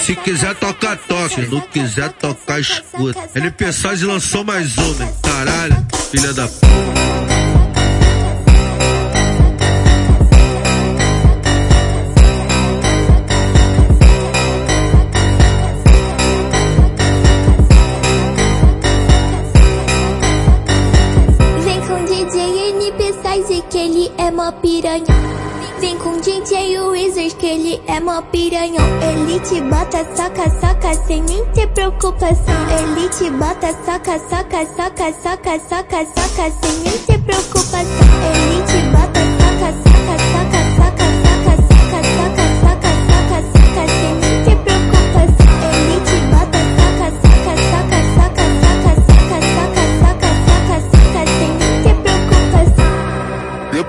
Se quiser tocar, toca. Se não quiser tocar, escuta. NP Saz lançou mais uma, hein? Caralho, filha da puta. que ele é mó piranha. Vem com DJ Wizards que ele é mó piranhão. Ele te bota, saca, saca, sem nem ter preocupação. Ele te bota, saca, saca, saca, saca, saca, saca, sem nem ter preocupação. Ele te bota, saca, saca, saca,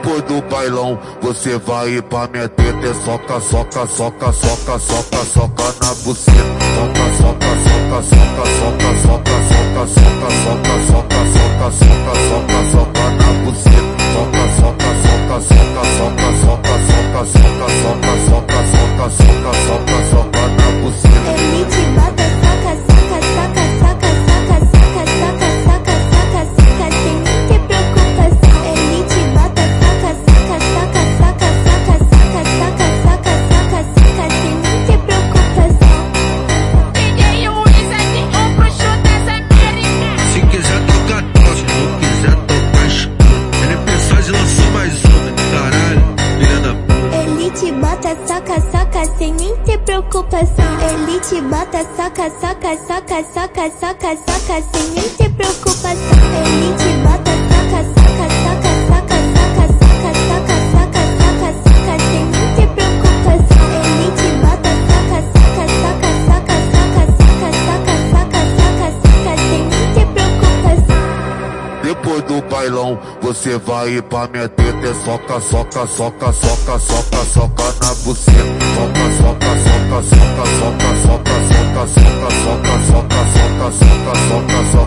Depois do bailão, você vai pra minha teta, soca, soca, soca, soca, soca, soca na buceta. Soca, soca, soca, soca, soca, soca, soca, soca, soca, soca, soca, soca, soca, soca na buceta. Soca, soca, soca, soca, soca, soca, soca, soca, preocupação. Ele te bota, saca, saca, saca, saca, saca, saca, sem nem ter preocupação. Ele te bota, saca, saca, saca, saca, saca, saca, saca, saca, saca, saca, sem nem ter preocupação. Ele te bota, saca, saca, saca, saca, saca, saca, saca, saca, saca, saca, sem nem ter preocupação. Depois do bailão, você vai pra minha teta, soca, soca, soca, soca, soca, soca na buceta. Soca, soca, soca, soca, soca, soca, soca, soca, soca, soca, soca, soca na buceta.